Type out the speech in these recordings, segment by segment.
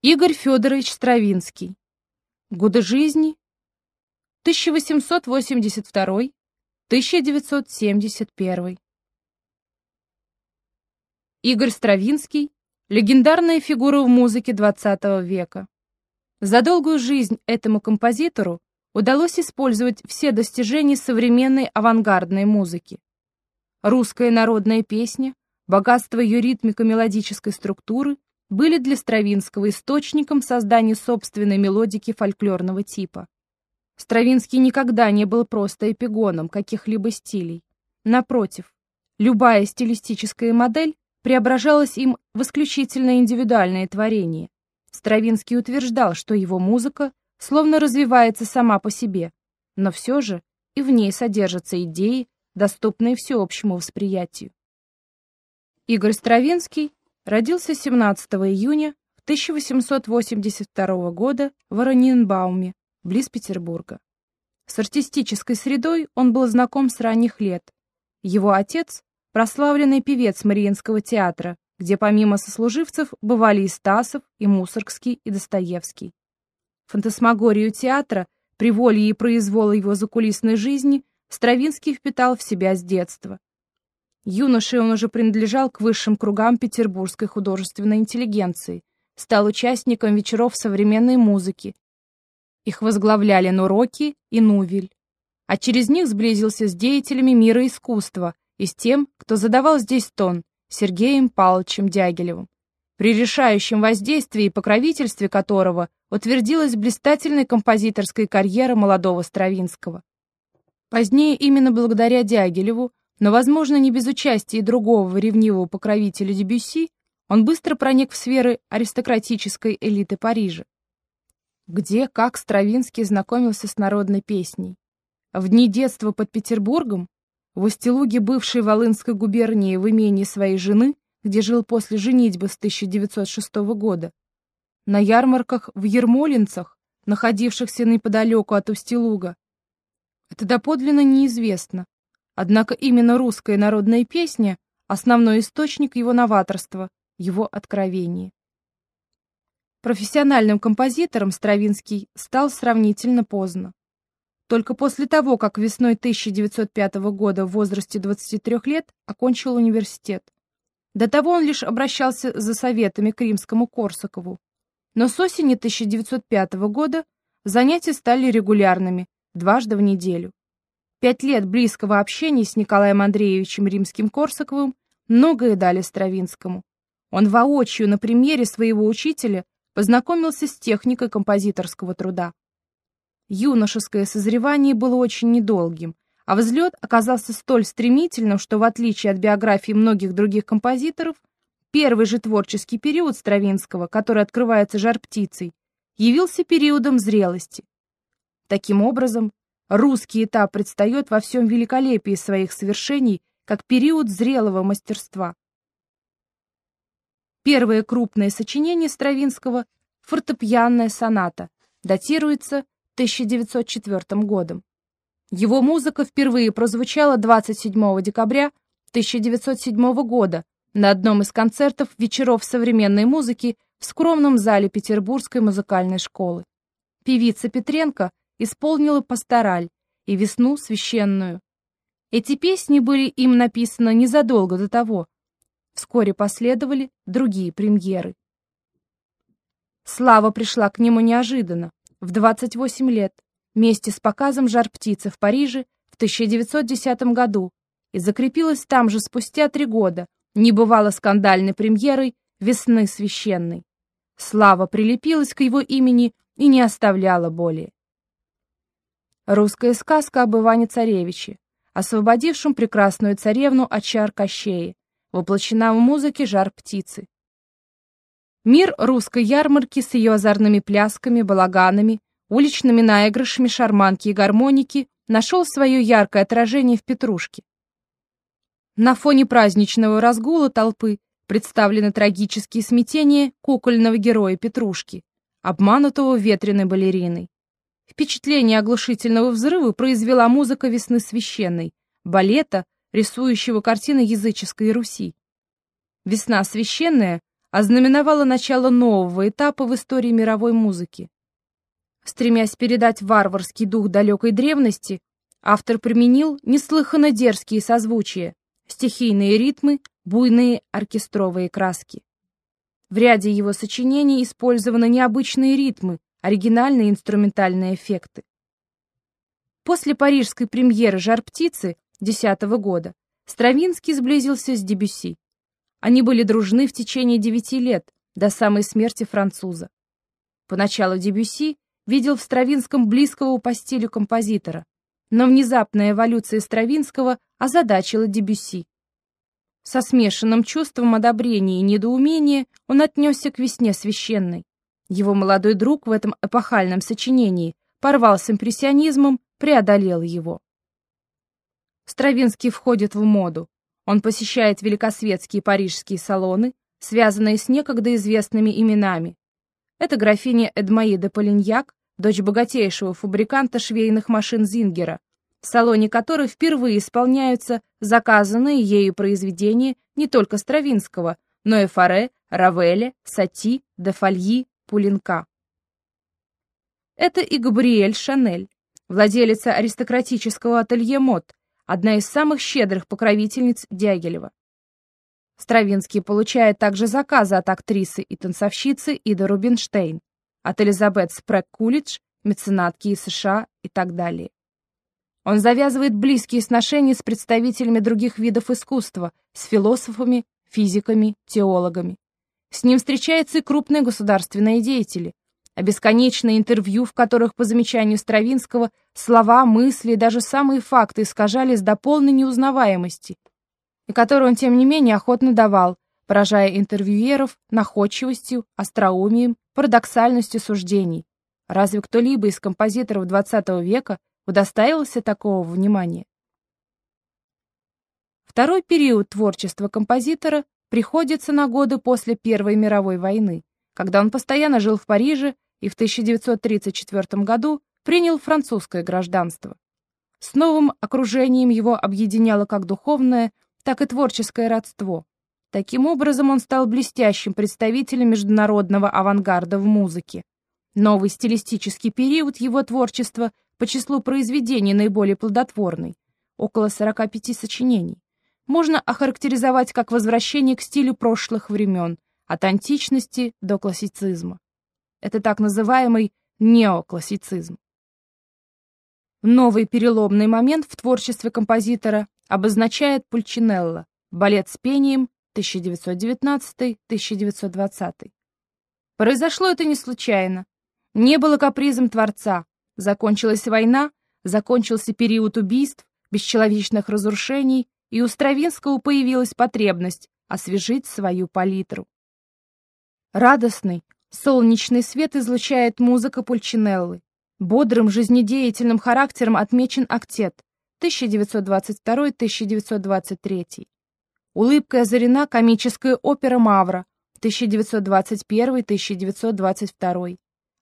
Игорь Федорович Стравинский. Годы жизни 1882-1971. Игорь Стравинский – легендарная фигура в музыке XX века. За долгую жизнь этому композитору удалось использовать все достижения современной авангардной музыки. Русская народная песня, богатство ее ритмико-мелодической структуры – были для Стравинского источником создания собственной мелодики фольклорного типа. Стравинский никогда не был просто эпигоном каких-либо стилей. Напротив, любая стилистическая модель преображалась им в исключительно индивидуальное творение. Стравинский утверждал, что его музыка словно развивается сама по себе, но все же и в ней содержатся идеи, доступные всеобщему восприятию. Игорь Стравинский Родился 17 июня 1882 года в Оранинбауме, близ Петербурга. С артистической средой он был знаком с ранних лет. Его отец – прославленный певец Мариинского театра, где помимо сослуживцев бывали и Стасов, и Мусоргский, и Достоевский. Фантасмагорию театра, приволье и произвола его закулисной жизни Стравинский впитал в себя с детства. Юношей он уже принадлежал к высшим кругам петербургской художественной интеллигенции, стал участником вечеров современной музыки. Их возглавляли Нуроки и Нувель. А через них сблизился с деятелями мира искусства и с тем, кто задавал здесь тон, Сергеем Павловичем Дягилевым, при решающем воздействии и покровительстве которого утвердилась блистательная композиторская карьера молодого Стравинского. Позднее именно благодаря Дягилеву но, возможно, не без участия другого ревнивого покровителя Дебюсси, он быстро проник в сферы аристократической элиты Парижа. Где, как Стравинский знакомился с народной песней? В дни детства под Петербургом, в Устилуге бывшей Волынской губернии в имении своей жены, где жил после женитьбы с 1906 года, на ярмарках в Ермолинцах, находившихся неподалеку от Устилуга. Это доподлинно неизвестно, Однако именно русская народная песня – основной источник его новаторства, его откровения. Профессиональным композитором Стравинский стал сравнительно поздно. Только после того, как весной 1905 года в возрасте 23 лет окончил университет. До того он лишь обращался за советами к римскому Корсакову. Но с осени 1905 года занятия стали регулярными, дважды в неделю. Пять лет близкого общения с Николаем Андреевичем Римским-Корсаковым многое дали Стравинскому. Он воочию на примере своего учителя познакомился с техникой композиторского труда. Юношеское созревание было очень недолгим, а взлет оказался столь стремительным, что в отличие от биографии многих других композиторов, первый же творческий период Стравинского, который открывается жар-птицей, явился периодом зрелости. Таким образом, Русский этап предстает во всем великолепии своих совершений как период зрелого мастерства. Первое крупное сочинение Стравинского «Фортепианная соната» датируется 1904 годом. Его музыка впервые прозвучала 27 декабря 1907 года на одном из концертов вечеров современной музыки в скромном зале Петербургской музыкальной школы. Певица Петренко исполнила пастораль и весну священную. Эти песни были им написаны незадолго до того. Вскоре последовали другие премьеры. Слава пришла к нему неожиданно, в 28 лет, вместе с показом «Жар птицы» в Париже в 1910 году и закрепилась там же спустя три года, небывало скандальной премьерой «Весны священной». Слава прилепилась к его имени и не оставляла более. Русская сказка об Иване Царевиче, освободившем прекрасную царевну от чар Кощея, воплощена в музыке «Жар птицы». Мир русской ярмарки с ее озорными плясками, балаганами, уличными наигрышами, шарманки и гармоники нашел свое яркое отражение в Петрушке. На фоне праздничного разгула толпы представлены трагические смятения кукольного героя Петрушки, обманутого ветреной балериной. Впечатление оглушительного взрыва произвела музыка «Весны священной», балета, рисующего картины языческой Руси. «Весна священная» ознаменовало начало нового этапа в истории мировой музыки. Стремясь передать варварский дух далекой древности, автор применил неслыханно дерзкие созвучия, стихийные ритмы, буйные оркестровые краски. В ряде его сочинений использованы необычные ритмы, оригинальные инструментальные эффекты. После парижской премьеры «Жар птицы» 10 года Стравинский сблизился с Дебюсси. Они были дружны в течение девяти лет, до самой смерти француза. Поначалу Дебюсси видел в Стравинском близкого по стилю композитора, но внезапная эволюция Стравинского озадачила Дебюсси. Со смешанным чувством одобрения и недоумения он отнесся к «Весне священной». Его молодой друг в этом эпохальном сочинении порвал с импрессионизмом, преодолел его. Стравинский входит в моду. Он посещает великосветские парижские салоны, связанные с некогда известными именами. Это графиня Эдмаида Полиньяк, дочь богатейшего фабриканта швейных машин Зингера, в салоне которой впервые исполняются заказанные ею произведения не только Стравинского, но и Фаре, Равеля, Сати, Дефальи, Пулинка. Это и Габриэль Шанель, владелица аристократического ателье мод, одна из самых щедрых покровительниц Дягилева. Стравинский получает также заказы от актрисы и танцовщицы Иды Рубинштейн, от Элизабет Спрэк-Кулидж, меценатки из США и так далее. Он завязывает близкие сношения с представителями других видов искусства, с философами, физиками, теологами. С ним встречаются и крупные государственные деятели, а бесконечные интервью, в которых, по замечанию Стравинского, слова, мысли и даже самые факты искажались до полной неузнаваемости, и которые он, тем не менее, охотно давал, поражая интервьюеров находчивостью, остроумием, парадоксальностью суждений. Разве кто-либо из композиторов XX века удостаивался такого внимания? Второй период творчества композитора приходится на годы после Первой мировой войны, когда он постоянно жил в Париже и в 1934 году принял французское гражданство. С новым окружением его объединяло как духовное, так и творческое родство. Таким образом, он стал блестящим представителем международного авангарда в музыке. Новый стилистический период его творчества по числу произведений наиболее плодотворный, около 45 сочинений, можно охарактеризовать как возвращение к стилю прошлых времен, от античности до классицизма. Это так называемый неоклассицизм. Новый переломный момент в творчестве композитора обозначает Пульчинелло, балет с пением 1919-1920. Произошло это не случайно. Не было капризом Творца. Закончилась война, закончился период убийств, бесчеловечных разрушений, и у Стравинского появилась потребность освежить свою палитру. Радостный, Солнечный свет излучает музыка Пульчинеллы. Бодрым, жизнедеятельным характером отмечен октет 1922-1923. Улыбкой озарена комическая опера «Мавра» 1921-1922.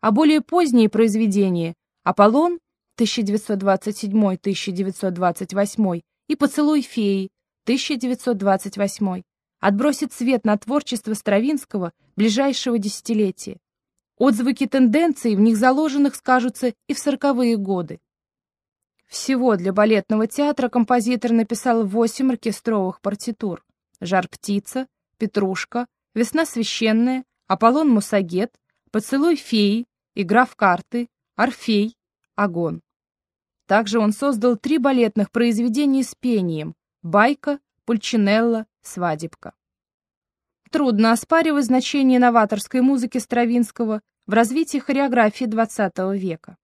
А более поздние произведения «Аполлон» 1927-1928 и «Поцелуй феи» 1928 отбросит свет на творчество Стравинского ближайшего десятилетия. Отзвуки тенденций в них заложенных скажутся и в сороковые годы. Всего для балетного театра композитор написал восемь оркестровых партитур «Жар-птица», «Петрушка», «Весна священная», «Аполлон Мусагет», «Поцелуй феи», «Игра в карты», «Орфей», «Огонь». Также он создал три балетных произведения с пением «Байка», «Пульчинелла», «Свадебка». Трудно оспаривать значение новаторской музыки Стравинского в развитии хореографии XX века.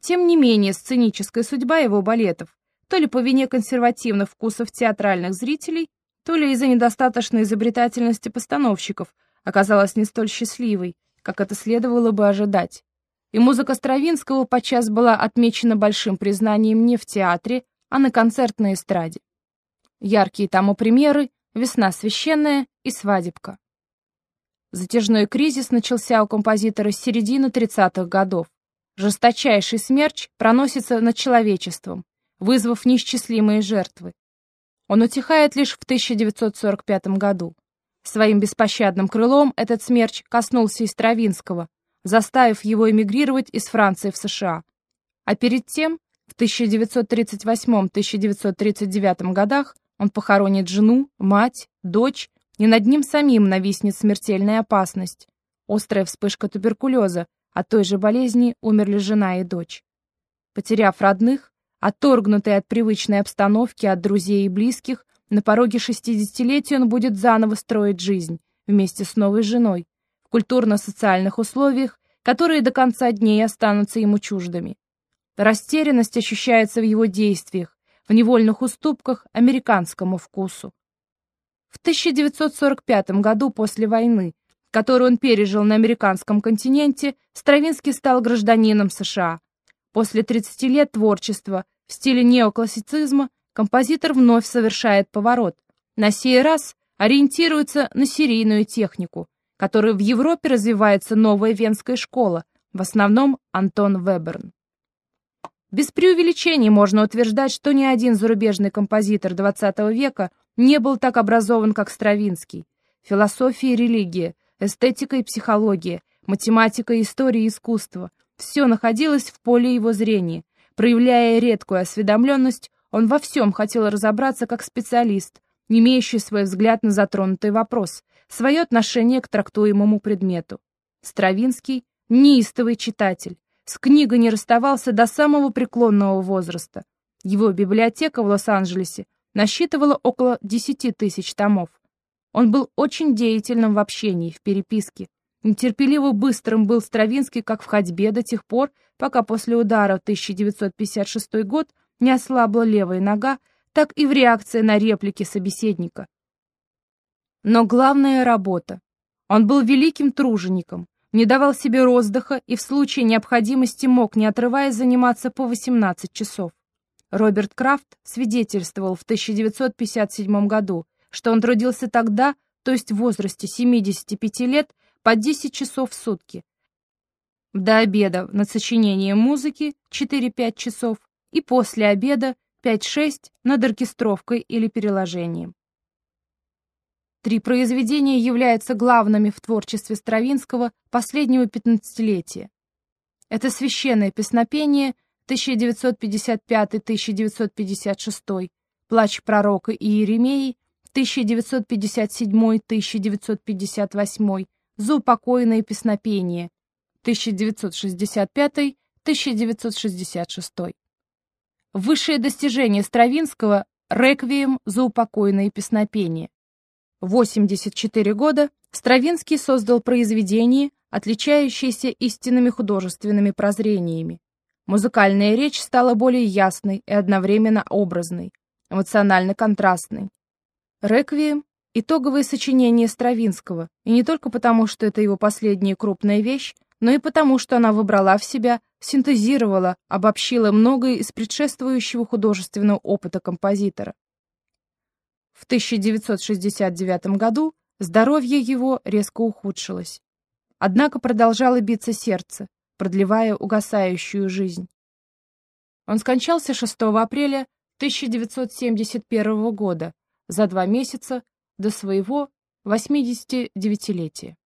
Тем не менее, сценическая судьба его балетов, то ли по вине консервативных вкусов театральных зрителей, то ли из-за недостаточной изобретательности постановщиков, оказалась не столь счастливой, как это следовало бы ожидать. И музыка Стравинского подчас была отмечена большим признанием не в театре, а на концертной эстраде. Яркие тому примеры «Весна священная» и «Свадебка». Затяжной кризис начался у композитора с середины 30-х годов. Жесточайший смерч проносится над человечеством, вызвав неисчислимые жертвы. Он утихает лишь в 1945 году. Своим беспощадным крылом этот смерч коснулся и Стравинского, заставив его эмигрировать из Франции в США. А перед тем, в 1938-1939 годах, он похоронит жену, мать, дочь, и над ним самим нависнет смертельная опасность. Острая вспышка туберкулеза, от той же болезни умерли жена и дочь. Потеряв родных, отторгнутый от привычной обстановки, от друзей и близких, на пороге шестидесятилетия он будет заново строить жизнь вместе с новой женой в культурно-социальных условиях, которые до конца дней останутся ему чуждыми. Растерянность ощущается в его действиях, в невольных уступках американскому вкусу. В 1945 году после войны, которую он пережил на американском континенте, Стравинский стал гражданином США. После 30 лет творчества в стиле неоклассицизма композитор вновь совершает поворот. На сей раз ориентируется на серийную технику, которой в Европе развивается новая венская школа, в основном Антон Веберн. Без преувеличений можно утверждать, что ни один зарубежный композитор XX века не был так образован, как Стравинский. Философия и религия, эстетика и психология, математика и история искусства – все находилось в поле его зрения. Проявляя редкую осведомленность, он во всем хотел разобраться как специалист, имеющий свой взгляд на затронутый вопрос, свое отношение к трактуемому предмету. Стравинский – неистовый читатель, с книгой не расставался до самого преклонного возраста. Его библиотека в Лос-Анджелесе насчитывала около 10 тысяч томов. Он был очень деятельным в общении, в переписке. Нетерпеливо быстрым был Стравинский как в ходьбе до тех пор, пока после удара в 1956 год не ослабла левая нога, так и в реакции на реплики собеседника. Но главная работа. Он был великим тружеником, не давал себе роздыха и в случае необходимости мог, не отрываясь, заниматься по 18 часов. Роберт Крафт свидетельствовал в 1957 году, что он трудился тогда, то есть в возрасте 75 лет, по 10 часов в сутки. До обеда над сочинением музыки 4-5 часов и после обеда 5-6 над оркестровкой или переложением. Три произведения являются главными в творчестве Стравинского последнего пятнадцатилетия. Это «Священное песнопение» 1955-1956, «Плач пророка Иеремии» 1957-1958, «Заупокойное песнопение» 1965-1966. Высшее достижение Стравинского – «Реквием за упокойное песнопение». 84 года Стравинский создал произведение, отличающееся истинными художественными прозрениями. Музыкальная речь стала более ясной и одновременно образной, эмоционально контрастной. «Реквием» — итоговое сочинение Стравинского, и не только потому, что это его последняя крупная вещь, но и потому, что она выбрала в себя, синтезировала, обобщила многое из предшествующего художественного опыта композитора. В 1969 году здоровье его резко ухудшилось. Однако продолжало биться сердце, продлевая угасающую жизнь. Он скончался 6 апреля 1971 года, за два месяца до своего 89-летия.